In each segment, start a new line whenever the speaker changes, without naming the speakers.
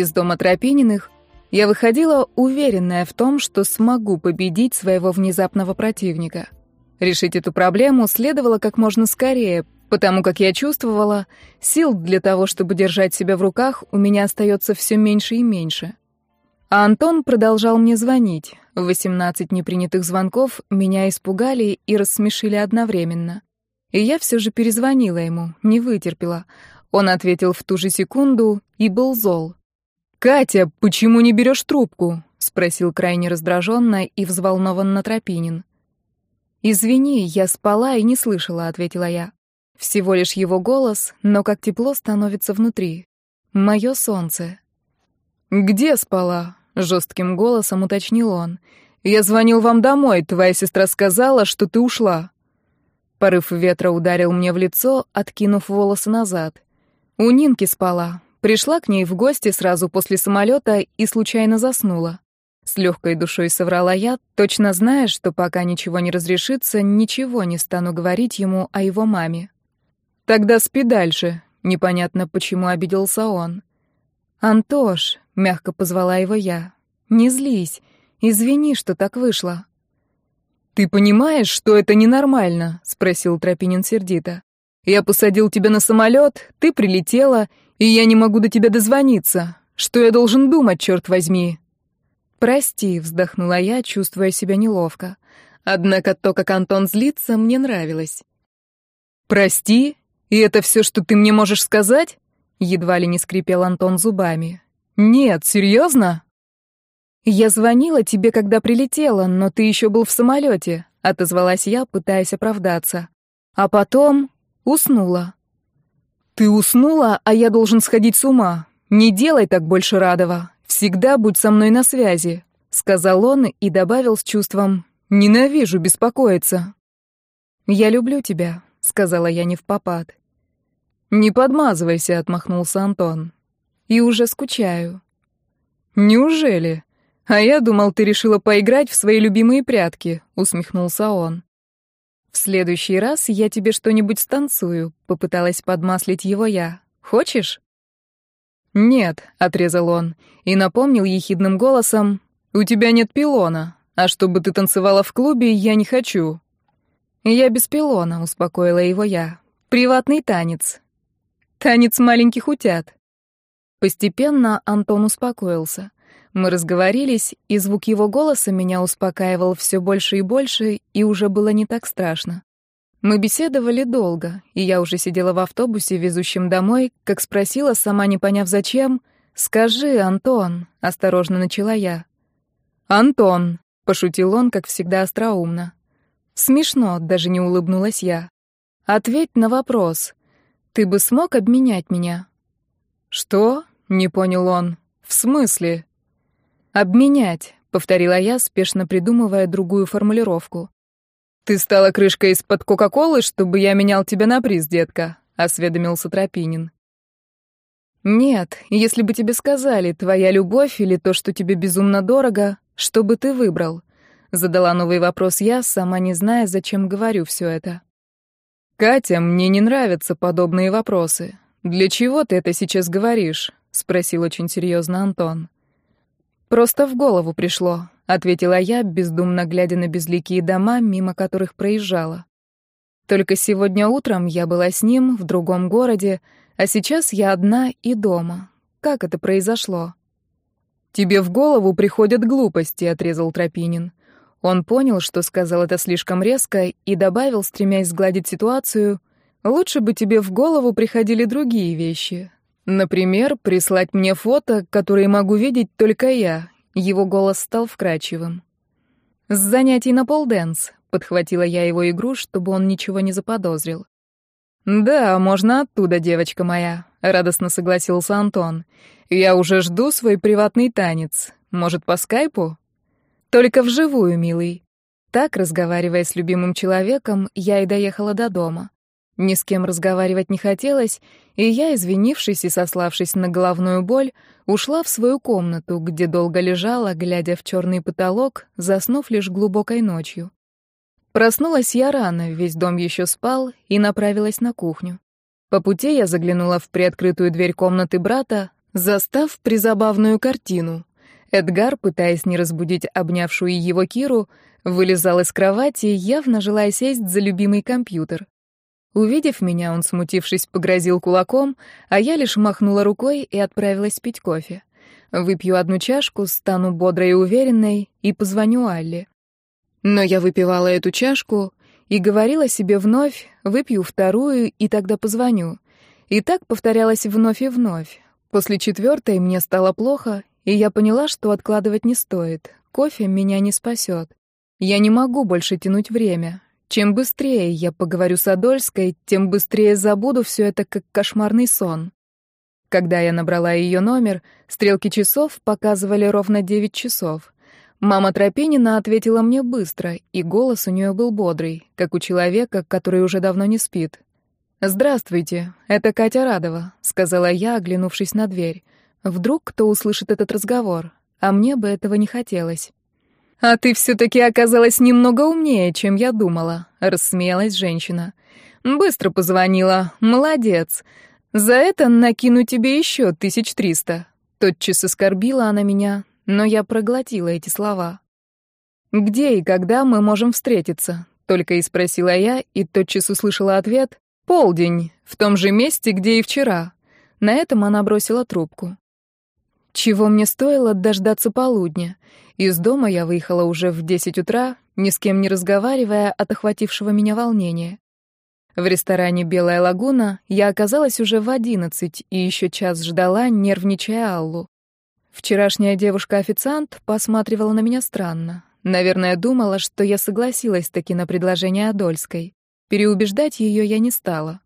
из дома Тропининых, я выходила уверенная в том, что смогу победить своего внезапного противника. Решить эту проблему следовало как можно скорее, потому как я чувствовала, сил для того, чтобы держать себя в руках, у меня остается все меньше и меньше. А Антон продолжал мне звонить. 18 непринятых звонков меня испугали и рассмешили одновременно. И я все же перезвонила ему, не вытерпела. Он ответил в ту же секунду и был зол. «Катя, почему не берешь трубку?» — спросил крайне раздраженно и взволнованно Тропинин. «Извини, я спала и не слышала», — ответила я. Всего лишь его голос, но как тепло становится внутри. Мое солнце. «Где спала?» — жестким голосом уточнил он. «Я звонил вам домой, твоя сестра сказала, что ты ушла». Порыв ветра ударил мне в лицо, откинув волосы назад. У Нинки спала, Пришла к ней в гости сразу после самолета и случайно заснула. С легкой душой соврала я, точно зная, что пока ничего не разрешится, ничего не стану говорить ему о его маме. «Тогда спи дальше», — непонятно, почему обиделся он. «Антош», — мягко позвала его я, — «не злись, извини, что так вышло». «Ты понимаешь, что это ненормально?» — спросил Тропинин сердито. «Я посадил тебя на самолет, ты прилетела, и я не могу до тебя дозвониться. Что я должен думать, черт возьми?» «Прости», — вздохнула я, чувствуя себя неловко. Однако то, как Антон злится, мне нравилось. «Прости? И это все, что ты мне можешь сказать?» Едва ли не скрипел Антон зубами. «Нет, серьезно?» «Я звонила тебе, когда прилетела, но ты еще был в самолете», — отозвалась я, пытаясь оправдаться. А потом уснула. «Ты уснула, а я должен сходить с ума. Не делай так больше, Радова. Всегда будь со мной на связи», — сказал он и добавил с чувством «Ненавижу беспокоиться». «Я люблю тебя», — сказала я не в попад. «Не подмазывайся», — отмахнулся Антон. «И уже скучаю». «Неужели? А я думал, ты решила поиграть в свои любимые прятки», — усмехнулся он. «В следующий раз я тебе что-нибудь станцую», — попыталась подмаслить его я. «Хочешь?» «Нет», — отрезал он и напомнил ехидным голосом, «у тебя нет пилона, а чтобы ты танцевала в клубе, я не хочу». «Я без пилона», — успокоила его я. «Приватный танец». «Танец маленьких утят». Постепенно Антон успокоился. Мы разговорились, и звук его голоса меня успокаивал все больше и больше, и уже было не так страшно. Мы беседовали долго, и я уже сидела в автобусе, везущем домой, как спросила, сама не поняв зачем, «Скажи, Антон», — осторожно начала я. «Антон», — пошутил он, как всегда остроумно. «Смешно», — даже не улыбнулась я. «Ответь на вопрос. Ты бы смог обменять меня?» «Что?» — не понял он. «В смысле?» «Обменять», — повторила я, спешно придумывая другую формулировку. «Ты стала крышкой из-под Кока-Колы, чтобы я менял тебя на приз, детка», — осведомился Тропинин. «Нет, если бы тебе сказали, твоя любовь или то, что тебе безумно дорого, что бы ты выбрал?» Задала новый вопрос я, сама не зная, зачем говорю все это. «Катя, мне не нравятся подобные вопросы. Для чего ты это сейчас говоришь?» — спросил очень серьезно Антон. «Просто в голову пришло», — ответила я, бездумно глядя на безликие дома, мимо которых проезжала. Только сегодня утром я была с ним в другом городе, а сейчас я одна и дома. Как это произошло? «Тебе в голову приходят глупости», — отрезал Тропинин. Он понял, что сказал это слишком резко, и добавил, стремясь сгладить ситуацию, «Лучше бы тебе в голову приходили другие вещи. Например, прислать мне фото, которые могу видеть только я. Его голос стал вкрадчивым. С занятий на полденс, подхватила я его игру, чтобы он ничего не заподозрил. Да, можно оттуда, девочка моя, радостно согласился Антон. Я уже жду свой приватный танец. Может, по скайпу? Только вживую, милый. Так, разговаривая с любимым человеком, я и доехала до дома. Ни с кем разговаривать не хотелось, и я, извинившись и сославшись на головную боль, ушла в свою комнату, где долго лежала, глядя в черный потолок, заснув лишь глубокой ночью. Проснулась я рано, весь дом еще спал, и направилась на кухню. По пути я заглянула в приоткрытую дверь комнаты брата, Застав призабавную картину. Эдгар, пытаясь не разбудить обнявшую его Киру, вылезал из кровати, явно желая сесть за любимый компьютер. Увидев меня, он, смутившись, погрозил кулаком, а я лишь махнула рукой и отправилась пить кофе. Выпью одну чашку, стану бодрой и уверенной и позвоню Алле. Но я выпивала эту чашку и говорила себе вновь, выпью вторую и тогда позвоню. И так повторялось вновь и вновь. После четвертой мне стало плохо, и я поняла, что откладывать не стоит. Кофе меня не спасет. Я не могу больше тянуть время. Чем быстрее я поговорю с Адольской, тем быстрее забуду все это как кошмарный сон. Когда я набрала ее номер, стрелки часов показывали ровно девять часов. Мама Тропинина ответила мне быстро, и голос у нее был бодрый, как у человека, который уже давно не спит. «Здравствуйте, это Катя Радова», — сказала я, оглянувшись на дверь. «Вдруг кто услышит этот разговор, а мне бы этого не хотелось». «А ты все-таки оказалась немного умнее, чем я думала», — рассмеялась женщина. «Быстро позвонила. Молодец. За это накину тебе еще тысяч триста». Тотчас оскорбила она меня, но я проглотила эти слова. «Где и когда мы можем встретиться?» — только и спросила я, и тотчас услышала ответ «Полдень, в том же месте, где и вчера». На этом она бросила трубку. Чего мне стоило дождаться полудня? Из дома я выехала уже в десять утра, ни с кем не разговаривая от охватившего меня волнения. В ресторане «Белая лагуна» я оказалась уже в одиннадцать и еще час ждала, нервничая Аллу. Вчерашняя девушка-официант посматривала на меня странно. Наверное, думала, что я согласилась таки на предложение Адольской. Переубеждать ее я не стала.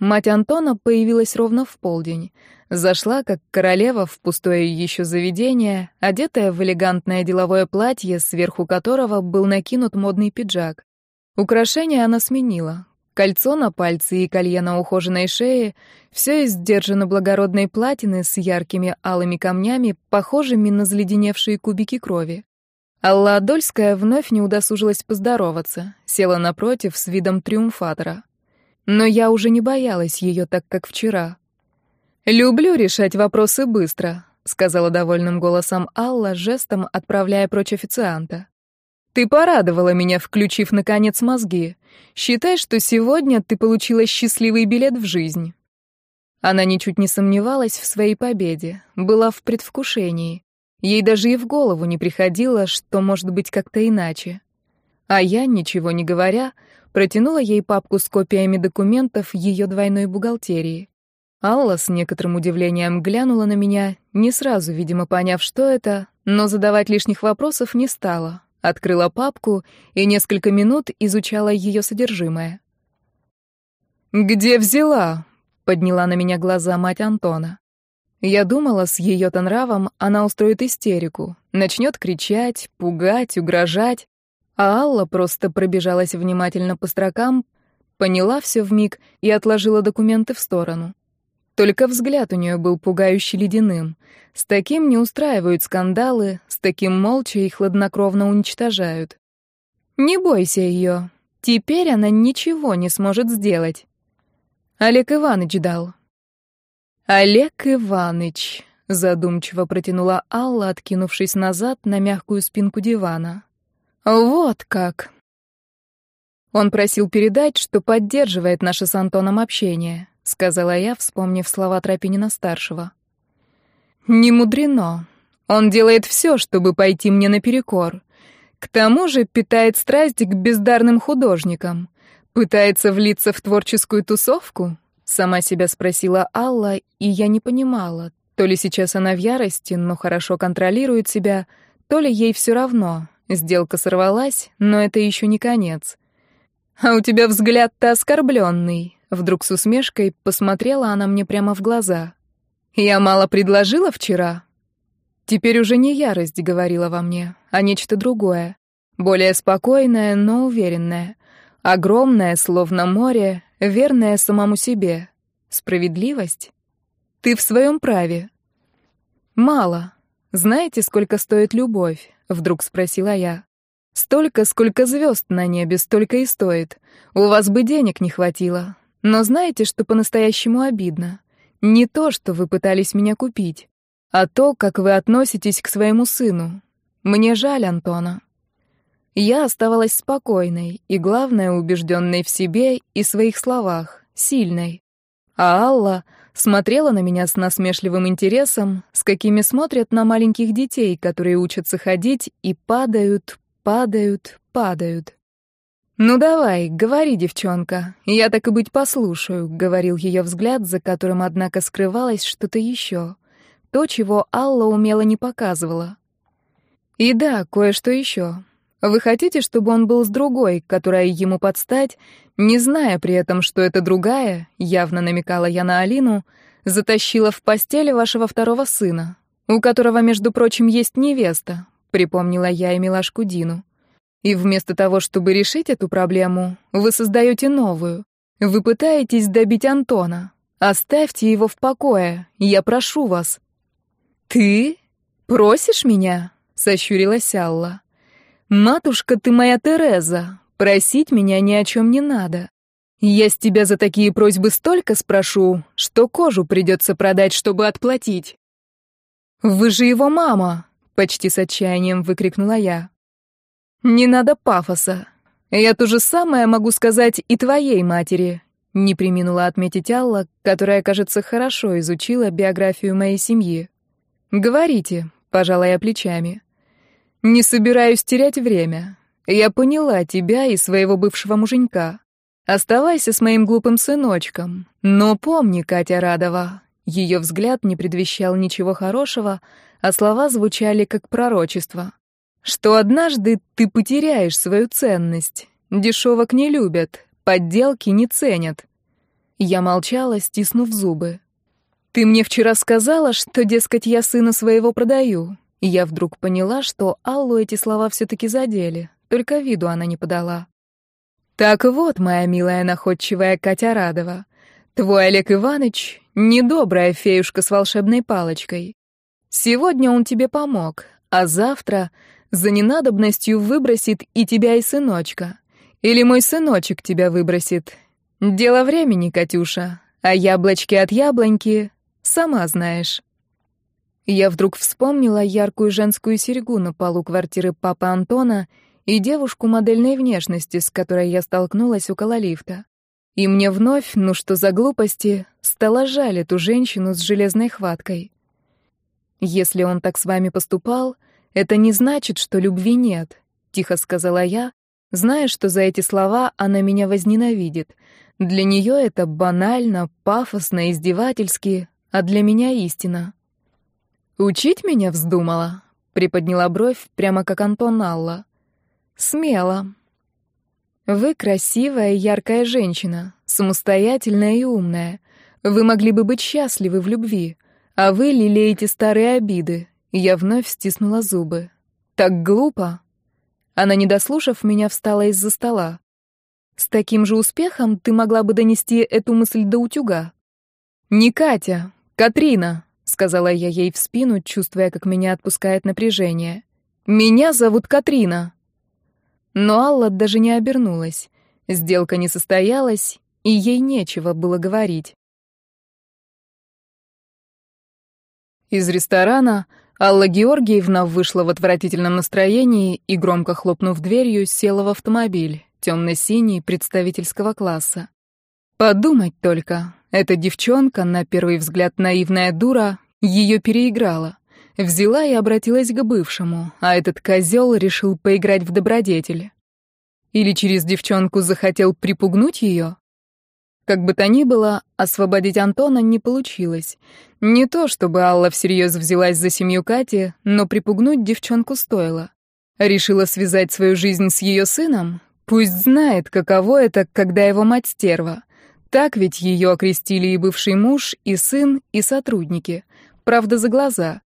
Мать Антона появилась ровно в полдень. Зашла, как королева, в пустое еще заведение, одетая в элегантное деловое платье, сверху которого был накинут модный пиджак. Украшения она сменила. Кольцо на пальце и колье на ухоженной шее — все из сдержанно-благородной платины с яркими алыми камнями, похожими на заледеневшие кубики крови. Алла Адольская вновь не удосужилась поздороваться, села напротив с видом триумфатора. Но я уже не боялась ее так, как вчера. «Люблю решать вопросы быстро», — сказала довольным голосом Алла, жестом отправляя прочь официанта. «Ты порадовала меня, включив, наконец, мозги. Считай, что сегодня ты получила счастливый билет в жизнь». Она ничуть не сомневалась в своей победе, была в предвкушении. Ей даже и в голову не приходило, что может быть как-то иначе. А я, ничего не говоря, протянула ей папку с копиями документов ее двойной бухгалтерии. Алла с некоторым удивлением глянула на меня, не сразу, видимо, поняв, что это, но задавать лишних вопросов не стала. Открыла папку и несколько минут изучала ее содержимое. «Где взяла?» — подняла на меня глаза мать Антона. Я думала, с ее-то нравом она устроит истерику, начнет кричать, пугать, угрожать, а Алла просто пробежалась внимательно по строкам, поняла все вмиг и отложила документы в сторону. Только взгляд у нее был пугающе ледяным. С таким не устраивают скандалы, с таким молча и хладнокровно уничтожают. Не бойся ее. Теперь она ничего не сможет сделать. Олег Иванович дал. Олег Иванович, задумчиво протянула Алла, откинувшись назад на мягкую спинку дивана. Вот как. Он просил передать, что поддерживает наше с Антоном общение, сказала я, вспомнив слова Тропинина-старшего. Не мудрено. Он делает все, чтобы пойти мне наперекор. К тому же питает страсть к бездарным художникам. Пытается влиться в творческую тусовку? Сама себя спросила Алла, и я не понимала, то ли сейчас она в ярости, но хорошо контролирует себя, то ли ей все равно, Сделка сорвалась, но это еще не конец. «А у тебя взгляд-то оскорбленный», — вдруг с усмешкой посмотрела она мне прямо в глаза. «Я мало предложила вчера?» Теперь уже не ярость говорила во мне, а нечто другое. Более спокойное, но уверенное. Огромное, словно море, верное самому себе. Справедливость? Ты в своем праве. Мало. Знаете, сколько стоит любовь? Вдруг спросила я. Столько, сколько звезд на небе, столько и стоит. У вас бы денег не хватило. Но знаете, что по-настоящему обидно? Не то, что вы пытались меня купить, а то, как вы относитесь к своему сыну. Мне жаль Антона. Я оставалась спокойной и, главное, убежденной в себе и своих словах, сильной. А Алла смотрела на меня с насмешливым интересом, с какими смотрят на маленьких детей, которые учатся ходить и падают, падают, падают. «Ну давай, говори, девчонка, я так и быть послушаю», — говорил ее взгляд, за которым, однако, скрывалось что-то еще. То, чего Алла умело не показывала. «И да, кое-что еще. Вы хотите, чтобы он был с другой, которая ему подстать, не зная при этом, что это другая, явно намекала я на Алину, затащила в постель вашего второго сына, у которого, между прочим, есть невеста, припомнила я и милашку Дину. И вместо того, чтобы решить эту проблему, вы создаете новую. Вы пытаетесь добить Антона. Оставьте его в покое, я прошу вас. Ты просишь меня? сощурилась Алла. «Матушка ты моя Тереза, просить меня ни о чем не надо. Я с тебя за такие просьбы столько спрошу, что кожу придется продать, чтобы отплатить». «Вы же его мама!» — почти с отчаянием выкрикнула я. «Не надо пафоса. Я то же самое могу сказать и твоей матери», — не приминула отметить Алла, которая, кажется, хорошо изучила биографию моей семьи. «Говорите», — пожала я плечами. Не собираюсь терять время. Я поняла тебя и своего бывшего муженька. Оставайся с моим глупым сыночком. Но помни, Катя Радова, ее взгляд не предвещал ничего хорошего, а слова звучали как пророчество. Что однажды ты потеряешь свою ценность. Дешевок не любят, подделки не ценят. Я молчала, стиснув зубы. Ты мне вчера сказала, что, дескать, я сына своего продаю. И я вдруг поняла, что Аллу эти слова все-таки задели, только виду она не подала. «Так вот, моя милая находчивая Катя Радова, твой Олег Иванович — недобрая феюшка с волшебной палочкой. Сегодня он тебе помог, а завтра за ненадобностью выбросит и тебя, и сыночка. Или мой сыночек тебя выбросит. Дело времени, Катюша, а яблочки от яблоньки сама знаешь». Я вдруг вспомнила яркую женскую серьгу на полу квартиры папы Антона и девушку модельной внешности, с которой я столкнулась около лифта. И мне вновь, ну что за глупости, стало жаль эту женщину с железной хваткой. «Если он так с вами поступал, это не значит, что любви нет», — тихо сказала я, зная, что за эти слова она меня возненавидит. Для нее это банально, пафосно, издевательски, а для меня истина. «Учить меня вздумала?» — приподняла бровь, прямо как Антон Алла. «Смело. Вы красивая, яркая женщина, самостоятельная и умная. Вы могли бы быть счастливы в любви, а вы лелеете старые обиды». Я вновь стиснула зубы. «Так глупо!» Она, не дослушав меня, встала из-за стола. «С таким же успехом ты могла бы донести эту мысль до утюга». «Не Катя, Катрина!» Сказала я ей в спину, чувствуя, как меня отпускает напряжение. Меня зовут Катрина. Но Алла даже не обернулась. Сделка не состоялась, и ей нечего было говорить. Из ресторана Алла Георгиевна вышла в отвратительном настроении и, громко хлопнув дверью, села в автомобиль, темно-синий, представительского класса. Подумать только, эта девчонка, на первый взгляд наивная дура, ее переиграла. Взяла и обратилась к бывшему, а этот козел решил поиграть в добродетели. Или через девчонку захотел припугнуть ее? Как бы то ни было, освободить Антона не получилось. Не то, чтобы Алла всерьез взялась за семью Кати, но припугнуть девчонку стоило. Решила связать свою жизнь с ее сыном? Пусть знает, каково это, когда его мать стерва. Так ведь ее окрестили и бывший муж, и сын, и сотрудники. Правда, за глаза.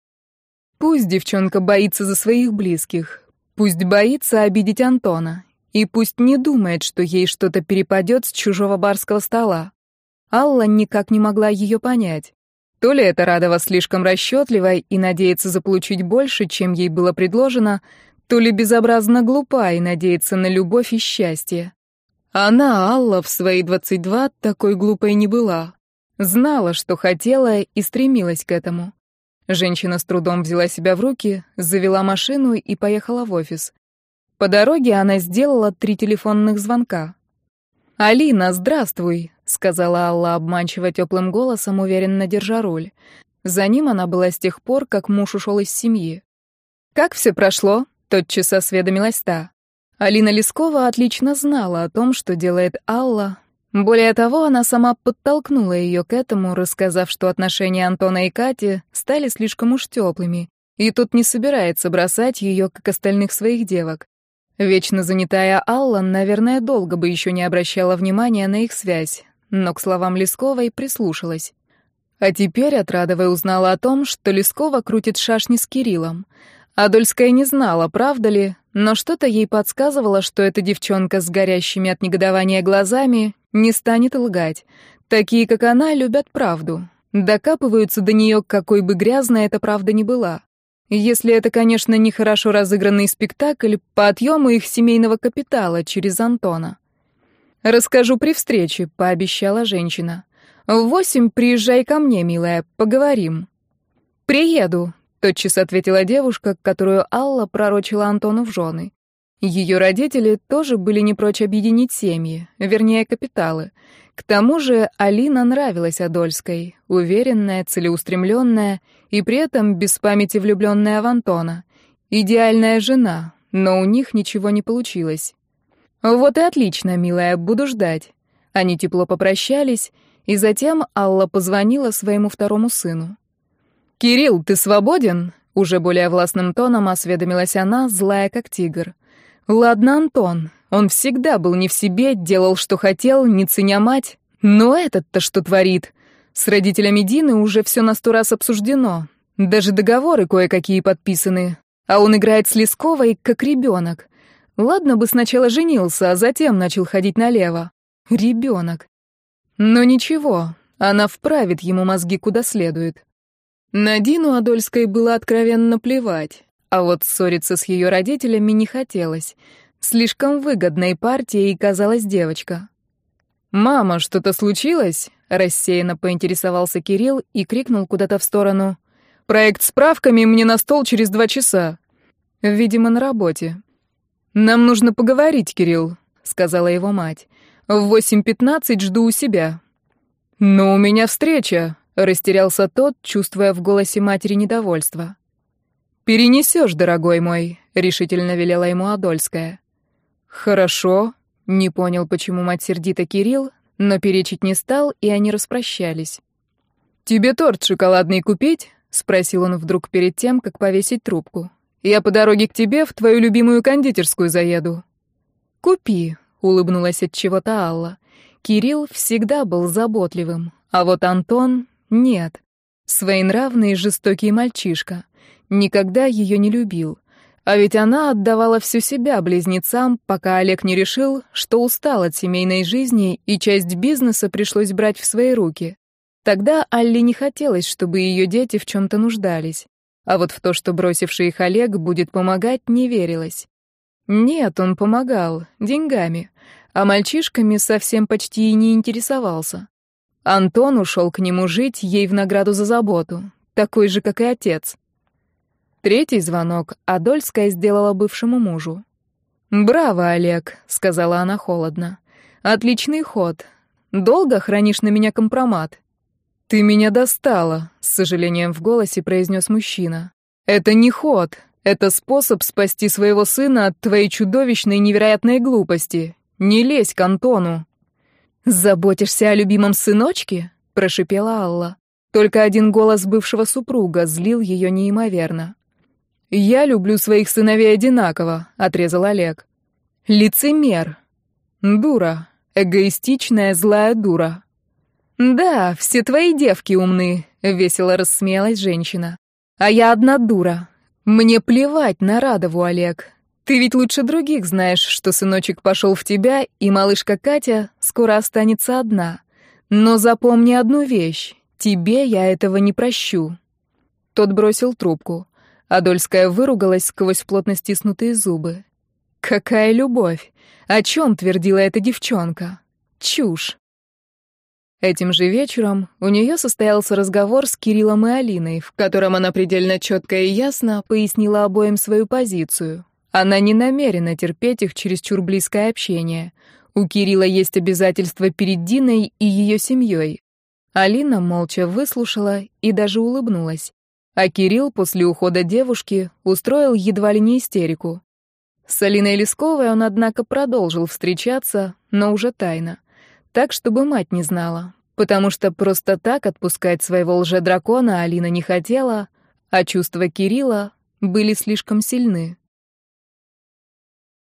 Пусть девчонка боится за своих близких. Пусть боится обидеть Антона. И пусть не думает, что ей что-то перепадет с чужого барского стола. Алла никак не могла ее понять. То ли это Радова слишком расчетливая и надеется заполучить больше, чем ей было предложено, то ли безобразно глупа и надеется на любовь и счастье. Она, Алла, в свои 22 такой глупой не была. Знала, что хотела и стремилась к этому. Женщина с трудом взяла себя в руки, завела машину и поехала в офис. По дороге она сделала три телефонных звонка. «Алина, здравствуй», — сказала Алла обманчиво теплым голосом, уверенно держа руль. За ним она была с тех пор, как муж ушел из семьи. «Как все прошло?» — тотчас осведомилась та. Алина Лескова отлично знала о том, что делает Алла. Более того, она сама подтолкнула ее к этому, рассказав, что отношения Антона и Кати стали слишком уж теплыми, и тут не собирается бросать ее, как остальных своих девок. Вечно занятая Алла, наверное, долго бы еще не обращала внимания на их связь, но к словам Лесковой прислушалась. А теперь Отрадовая узнала о том, что Лескова крутит шашни с Кириллом. Адольская не знала, правда ли, но что-то ей подсказывало, что эта девчонка с горящими от негодования глазами не станет лгать. Такие, как она, любят правду. Докапываются до нее, какой бы грязной эта правда ни была. Если это, конечно, не хорошо разыгранный спектакль по отъему их семейного капитала через Антона. «Расскажу при встрече», — пообещала женщина. «В восемь приезжай ко мне, милая, поговорим». «Приеду», — тотчас ответила девушка, которую Алла пророчила Антону в жены. Ее родители тоже были не прочь объединить семьи, вернее, капиталы. К тому же Алина нравилась Адольской, уверенная, целеустремленная и при этом без памяти влюбленная в Антона. Идеальная жена, но у них ничего не получилось. «Вот и отлично, милая, буду ждать». Они тепло попрощались, и затем Алла позвонила своему второму сыну. «Кирилл, ты свободен?» Уже более властным тоном осведомилась она, злая как тигр. Ладно, Антон, он всегда был не в себе, делал, что хотел, не ценя мать. Но этот-то что творит? С родителями Дины уже все на сто раз обсуждено. Даже договоры кое-какие подписаны. А он играет с Лесковой, как ребенок. Ладно бы сначала женился, а затем начал ходить налево. Ребенок. Но ничего, она вправит ему мозги куда следует. На Дину Адольской было откровенно плевать. А вот ссориться с ее родителями не хотелось. Слишком выгодной партией казалась девочка. «Мама, что-то случилось?» — рассеянно поинтересовался Кирилл и крикнул куда-то в сторону. «Проект с справками мне на стол через два часа». Видимо, на работе. «Нам нужно поговорить, Кирилл», — сказала его мать. «В восемь пятнадцать жду у себя». «Но у меня встреча», — растерялся тот, чувствуя в голосе матери недовольство. «Перенесешь, дорогой мой», — решительно велела ему Адольская. «Хорошо», — не понял, почему мать сердита Кирилл, но перечить не стал, и они распрощались. «Тебе торт шоколадный купить?» — спросил он вдруг перед тем, как повесить трубку. «Я по дороге к тебе в твою любимую кондитерскую заеду». «Купи», — улыбнулась от чего-то Алла. Кирилл всегда был заботливым, а вот Антон — нет. Своенравный и жестокий мальчишка. Никогда ее не любил. А ведь она отдавала всю себя близнецам, пока Олег не решил, что устал от семейной жизни и часть бизнеса пришлось брать в свои руки. Тогда Алле не хотелось, чтобы ее дети в чем-то нуждались. А вот в то, что бросивший их Олег будет помогать, не верилось. Нет, он помогал, деньгами, а мальчишками совсем почти и не интересовался. Антон ушел к нему жить ей в награду за заботу, такой же, как и отец. Третий звонок Адольская сделала бывшему мужу. «Браво, Олег», — сказала она холодно. «Отличный ход. Долго хранишь на меня компромат?» «Ты меня достала», — с сожалением в голосе произнес мужчина. «Это не ход. Это способ спасти своего сына от твоей чудовищной невероятной глупости. Не лезь к Антону». «Заботишься о любимом сыночке?» — прошипела Алла. Только один голос бывшего супруга злил ее неимоверно. «Я люблю своих сыновей одинаково», — отрезал Олег. «Лицемер. Дура. Эгоистичная злая дура». «Да, все твои девки умны», — весело рассмеялась женщина. «А я одна дура. Мне плевать на Радову, Олег. Ты ведь лучше других знаешь, что сыночек пошел в тебя, и малышка Катя скоро останется одна. Но запомни одну вещь. Тебе я этого не прощу». Тот бросил трубку. Адольская выругалась сквозь плотно стиснутые зубы. Какая любовь! О чем твердила эта девчонка? Чушь. Этим же вечером у нее состоялся разговор с Кириллом и Алиной, в котором она предельно четко и ясно пояснила обоим свою позицию. Она не намерена терпеть их чересчур близкое общение. У Кирилла есть обязательства перед Диной и ее семьей. Алина молча выслушала и даже улыбнулась. А Кирилл после ухода девушки устроил едва ли не истерику. С Алиной Лесковой он, однако, продолжил встречаться, но уже тайно так, чтобы мать не знала, потому что просто так отпускать своего лже-дракона Алина не хотела, а чувства Кирилла были слишком сильны.